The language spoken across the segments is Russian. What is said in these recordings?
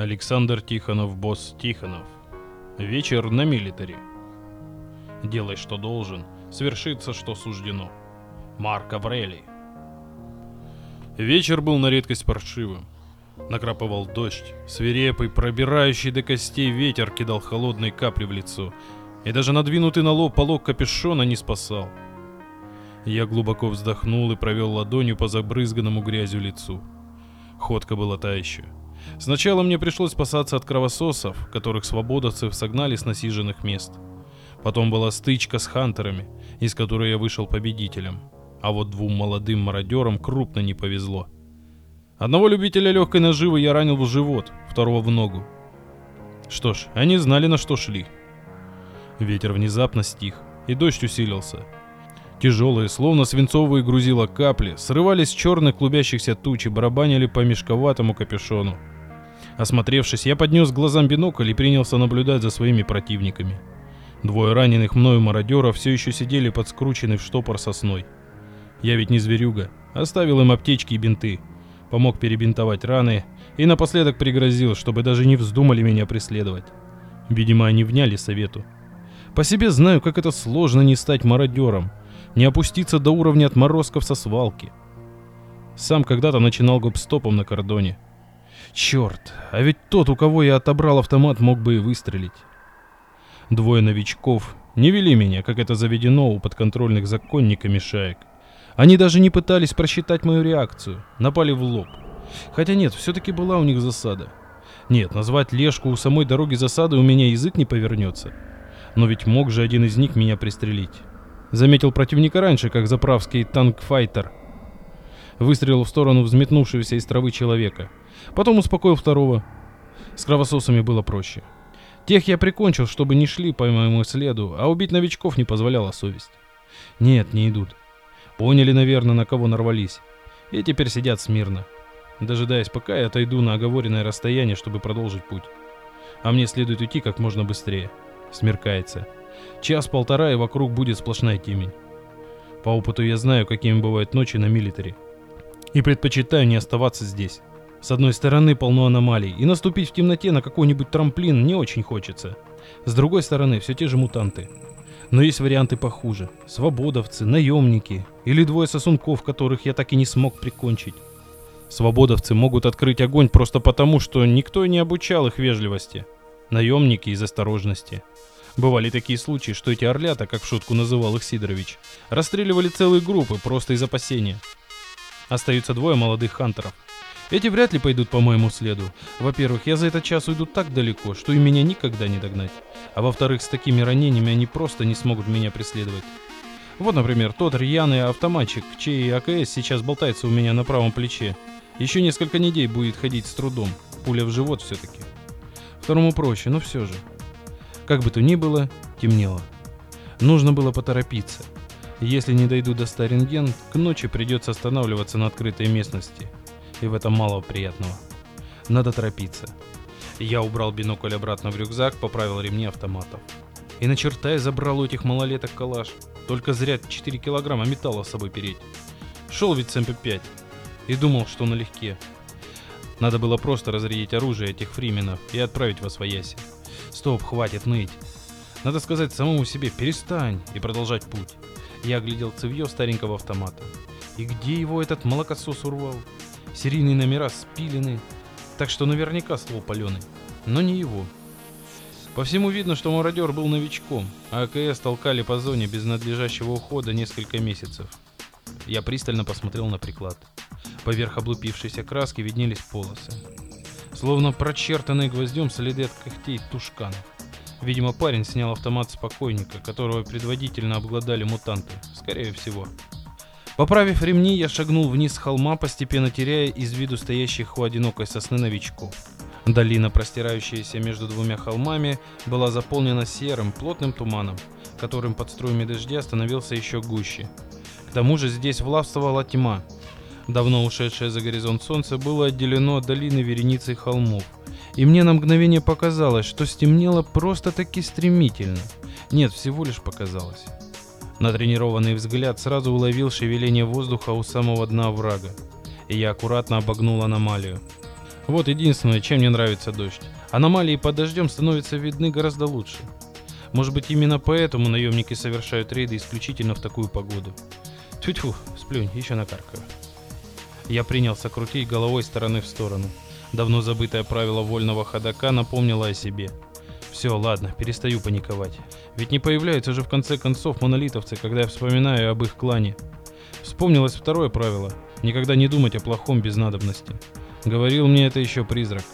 Александр Тихонов, босс Тихонов. Вечер на милитаре. Делай, что должен, свершится, что суждено. Марк Аврелий. Вечер был на редкость паршивым. Накрапывал дождь, свирепый, пробирающий до костей ветер кидал холодные капли в лицо, и даже надвинутый на лоб полог капюшона не спасал. Я глубоко вздохнул и провел ладонью по забрызганному грязью лицу. Ходка была та еще. Сначала мне пришлось спасаться от кровососов, которых свободовцев согнали с насиженных мест. Потом была стычка с хантерами, из которой я вышел победителем. А вот двум молодым мародерам крупно не повезло. Одного любителя легкой наживы я ранил в живот, второго в ногу. Что ж, они знали на что шли. Ветер внезапно стих, и дождь усилился. Тяжелые, словно свинцовые грузила капли, срывались с черных клубящихся туч и барабанили по мешковатому капюшону. Осмотревшись, я поднес глазам бинокль и принялся наблюдать за своими противниками. Двое раненых мною мародеров все еще сидели под скрученной в штопор сосной. Я ведь не зверюга. Оставил им аптечки и бинты. Помог перебинтовать раны и напоследок пригрозил, чтобы даже не вздумали меня преследовать. Видимо, они вняли совету. По себе знаю, как это сложно не стать мародером, не опуститься до уровня отморозков со свалки. Сам когда-то начинал гоп-стопом на кордоне. Черт, а ведь тот, у кого я отобрал автомат, мог бы и выстрелить. Двое новичков не вели меня, как это заведено у подконтрольных законниками шаек. Они даже не пытались просчитать мою реакцию, напали в лоб. Хотя нет, все-таки была у них засада. Нет, назвать Лешку у самой дороги засады у меня язык не повернется. Но ведь мог же один из них меня пристрелить. Заметил противника раньше, как заправский танкфайтер. Выстрелил в сторону взметнувшегося из травы человека. Потом успокоил второго. С кровососами было проще. Тех я прикончил, чтобы не шли по моему следу, а убить новичков не позволяла совесть. Нет, не идут. Поняли, наверное, на кого нарвались. И теперь сидят смирно, дожидаясь, пока я отойду на оговоренное расстояние, чтобы продолжить путь. А мне следует уйти как можно быстрее. Смеркается. Час-полтора, и вокруг будет сплошная темень. По опыту я знаю, какими бывают ночи на милитаре. И предпочитаю не оставаться здесь. С одной стороны полно аномалий, и наступить в темноте на какой-нибудь трамплин не очень хочется. С другой стороны, все те же мутанты. Но есть варианты похуже. Свободовцы, наемники или двое сосунков, которых я так и не смог прикончить. Свободовцы могут открыть огонь просто потому, что никто не обучал их вежливости. Наемники из осторожности. Бывали такие случаи, что эти орлята, как в шутку называл их Сидорович, расстреливали целые группы просто из опасения. Остаются двое молодых хантеров. Эти вряд ли пойдут по моему следу. Во-первых, я за этот час уйду так далеко, что и меня никогда не догнать. А во-вторых, с такими ранениями они просто не смогут меня преследовать. Вот, например, тот рьяный автоматчик, чей АКС сейчас болтается у меня на правом плече. Еще несколько недель будет ходить с трудом. Пуля в живот все-таки. Второму проще, но все же. Как бы то ни было, темнело. Нужно было поторопиться. Если не дойду до Старинген, к ночи придется останавливаться на открытой местности – и в этом мало приятного. Надо торопиться. Я убрал бинокль обратно в рюкзак, поправил ремни автоматов. И на черта я забрал у этих малолеток калаш. Только зря 4 килограмма металла с собой переть. Шел ведь с МП-5 и думал, что налегке. Надо было просто разрядить оружие этих фрименов и отправить во свояси. Стоп, хватит ныть. Надо сказать самому себе «перестань» и продолжать путь. Я оглядел цевье старенького автомата. И где его этот молокосос урвал? Серийные номера спилены, так что наверняка ствол паленый. Но не его. По всему видно, что мародер был новичком, а АКС толкали по зоне без надлежащего ухода несколько месяцев. Я пристально посмотрел на приклад. Поверх облупившейся краски виднелись полосы. Словно прочертанные гвоздем следы от когтей тушканов. Видимо, парень снял автомат с покойника, которого предводительно обглодали мутанты. Скорее всего. Поправив ремни, я шагнул вниз с холма, постепенно теряя из виду стоящих у одинокой сосны новичков. Долина, простирающаяся между двумя холмами, была заполнена серым, плотным туманом, которым под струями дождя становился еще гуще. К тому же здесь властвовала тьма. Давно ушедшее за горизонт солнце было отделено от долины вереницей холмов, и мне на мгновение показалось, что стемнело просто-таки стремительно. Нет, всего лишь показалось. Натренированный взгляд сразу уловил шевеление воздуха у самого дна врага, и я аккуратно обогнул аномалию. Вот единственное, чем мне нравится дождь. Аномалии под дождем становятся видны гораздо лучше. Может быть, именно поэтому наемники совершают рейды исключительно в такую погоду. Тьфу-тьфу, сплюнь, еще накаркаю. Я принялся крутить головой стороны в сторону. Давно забытое правило вольного ходока напомнило о себе. Все, ладно, перестаю паниковать. Ведь не появляются же в конце концов монолитовцы, когда я вспоминаю об их клане. Вспомнилось второе правило – никогда не думать о плохом без надобности. Говорил мне это еще призрак.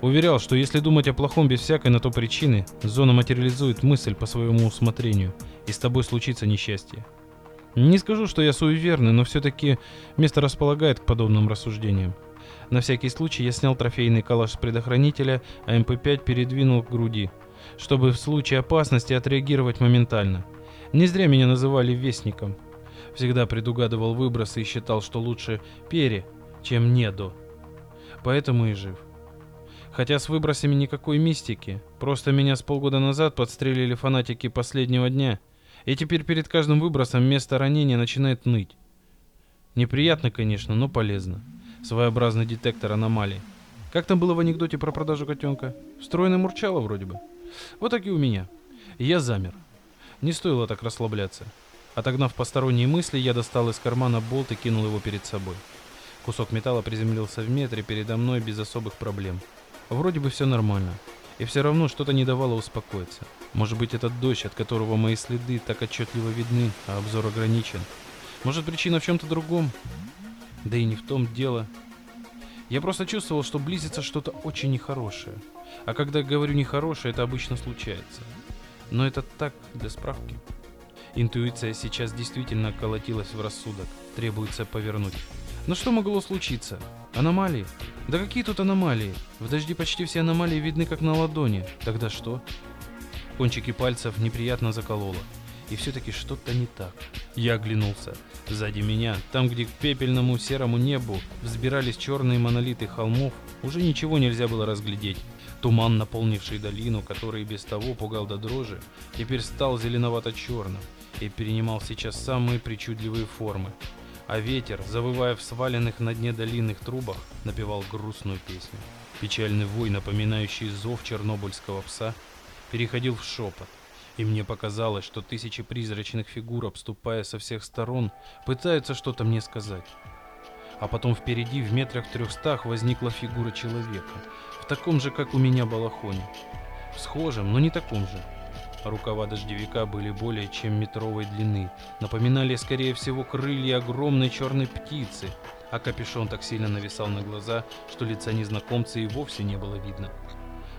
Уверял, что если думать о плохом без всякой на то причины, зона материализует мысль по своему усмотрению, и с тобой случится несчастье. Не скажу, что я суеверный, но все-таки место располагает к подобным рассуждениям. На всякий случай я снял трофейный калаш с предохранителя, а МП-5 передвинул к груди, чтобы в случае опасности отреагировать моментально. Не зря меня называли Вестником. Всегда предугадывал выбросы и считал, что лучше пере, чем недо. Поэтому и жив. Хотя с выбросами никакой мистики, просто меня с полгода назад подстрелили фанатики последнего дня – и теперь перед каждым выбросом место ранения начинает ныть. Неприятно, конечно, но полезно. Своеобразный детектор аномалий. Как там было в анекдоте про продажу котенка? Встроенное мурчало вроде бы. Вот так и у меня. я замер. Не стоило так расслабляться. Отогнав посторонние мысли, я достал из кармана болт и кинул его перед собой. Кусок металла приземлился в метре передо мной без особых проблем. Вроде бы все нормально. И все равно что-то не давало успокоиться. Может быть, этот дождь, от которого мои следы так отчетливо видны, а обзор ограничен. Может, причина в чем-то другом? Да и не в том дело. Я просто чувствовал, что близится что-то очень нехорошее. А когда говорю нехорошее, это обычно случается. Но это так, для справки. Интуиция сейчас действительно колотилась в рассудок. Требуется повернуть. Но что могло случиться? Аномалии? Да какие тут аномалии? В дожде почти все аномалии видны как на ладони. Тогда что? Кончики пальцев неприятно закололо. И все-таки что-то не так. Я оглянулся. Сзади меня, там, где к пепельному серому небу взбирались черные монолиты холмов, уже ничего нельзя было разглядеть. Туман, наполнивший долину, который без того пугал до дрожи, теперь стал зеленовато-черным и перенимал сейчас самые причудливые формы а ветер, завывая в сваленных на дне долинных трубах, напевал грустную песню. Печальный вой, напоминающий зов чернобыльского пса, переходил в шепот, и мне показалось, что тысячи призрачных фигур, обступая со всех сторон, пытаются что-то мне сказать. А потом впереди, в метрах трехстах, возникла фигура человека, в таком же, как у меня, балахоне. В схожем, но не таком же. Рукава дождевика были более чем метровой длины, напоминали, скорее всего, крылья огромной черной птицы, а капюшон так сильно нависал на глаза, что лица незнакомца и вовсе не было видно.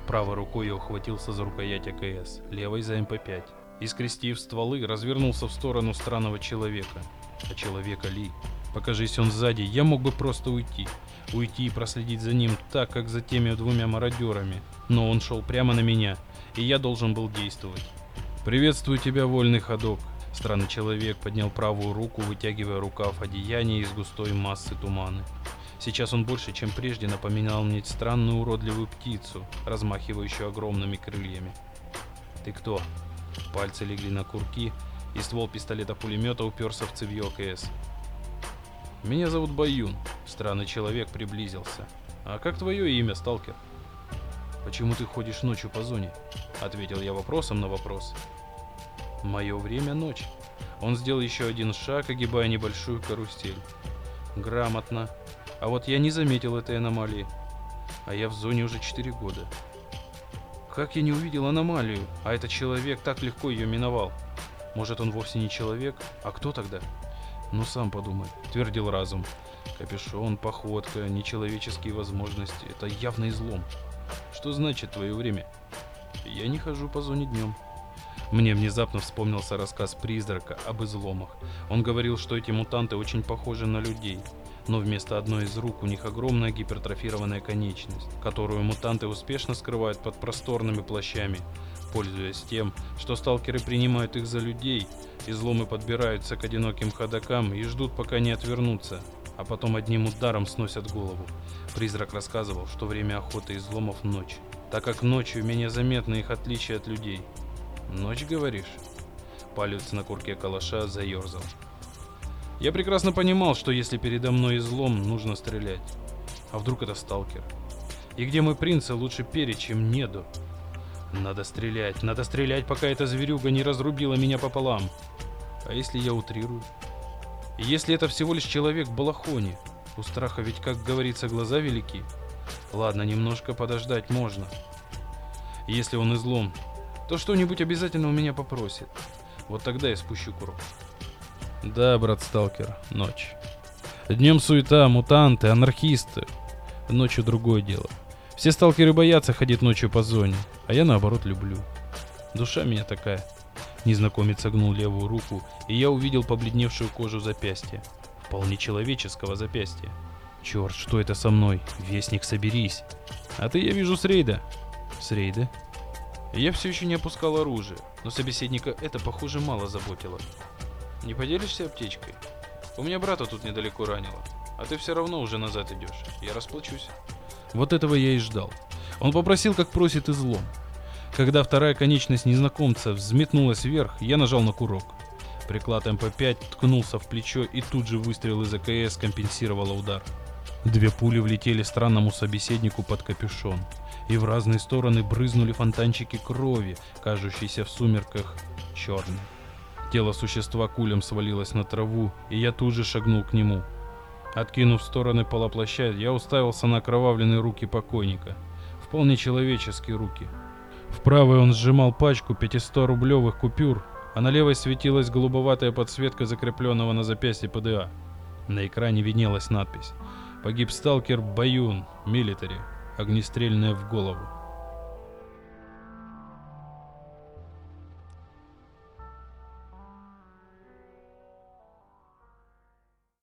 Правой рукой я ухватился за рукоять АКС, левой за МП-5, и, скрестив стволы, развернулся в сторону странного человека. А человека Ли? Покажись он сзади, я мог бы просто уйти. Уйти и проследить за ним так, как за теми двумя мародерами. Но он шел прямо на меня, и я должен был действовать. «Приветствую тебя, вольный ходок!» Странный человек поднял правую руку, вытягивая рукав одеяния из густой массы тумана. Сейчас он больше, чем прежде, напоминал мне странную уродливую птицу, размахивающую огромными крыльями. «Ты кто?» Пальцы легли на курки, и ствол пистолета-пулемета уперся в цевьё КС. «Меня зовут Баюн». Странный человек приблизился. «А как твое имя, сталкер?» «Почему ты ходишь ночью по зоне?» Ответил я вопросом на вопрос. «Мое время — ночь». Он сделал еще один шаг, огибая небольшую карусель. «Грамотно. А вот я не заметил этой аномалии. А я в зоне уже 4 года. Как я не увидел аномалию, а этот человек так легко ее миновал? Может, он вовсе не человек? А кто тогда?» «Ну, сам подумай», — твердил разум. «Капюшон, походка, нечеловеческие возможности — это явный излом. Что значит твое время? Я не хожу по зоне днем. Мне внезапно вспомнился рассказ призрака об изломах. Он говорил, что эти мутанты очень похожи на людей, но вместо одной из рук у них огромная гипертрофированная конечность, которую мутанты успешно скрывают под просторными плащами. Пользуясь тем, что сталкеры принимают их за людей, изломы подбираются к одиноким ходокам и ждут, пока не отвернутся, а потом одним ударом сносят голову. Призрак рассказывал, что время охоты изломов – ночь, так как ночью менее заметно их отличие от людей. «Ночь, говоришь?» Палец на курке калаша заерзал. Я прекрасно понимал, что если передо мной излом, нужно стрелять. А вдруг это сталкер? И где мы принца лучше перед, чем неду. Надо стрелять, надо стрелять, пока эта зверюга не разрубила меня пополам. А если я утрирую? Если это всего лишь человек в балахоне? У страха ведь, как говорится, глаза велики. Ладно, немножко подождать можно. Если он излом, то что-нибудь обязательно у меня попросит. Вот тогда я спущу курок. Да, брат сталкер, ночь. Днем суета, мутанты, анархисты. Ночью другое дело. Все сталкеры боятся ходить ночью по зоне, а я наоборот люблю. Душа меня такая. Незнакомец согнул левую руку, и я увидел побледневшую кожу запястья. Вполне человеческого запястья. Черт, что это со мной? Вестник, соберись. А ты, я вижу, с рейда. С рейда? Я все еще не опускал оружие, но собеседника это, похоже, мало заботило. Не поделишься аптечкой? У меня брата тут недалеко ранило, а ты все равно уже назад идешь. Я расплачусь. Вот этого я и ждал. Он попросил, как просит излом. Когда вторая конечность незнакомца взметнулась вверх, я нажал на курок. Приклад МП-5 ткнулся в плечо, и тут же выстрел из АКС компенсировал удар. Две пули влетели странному собеседнику под капюшон, и в разные стороны брызнули фонтанчики крови, кажущиеся в сумерках черной. Тело существа кулем свалилось на траву, и я тут же шагнул к нему. Откинув в стороны полоплаща, я уставился на окровавленные руки покойника. Вполне человеческие руки. В правой он сжимал пачку 500-рублевых купюр, а на левой светилась голубоватая подсветка закрепленного на запястье ПДА. На экране виднелась надпись «Погиб сталкер Баюн, милитари, огнестрельная в голову».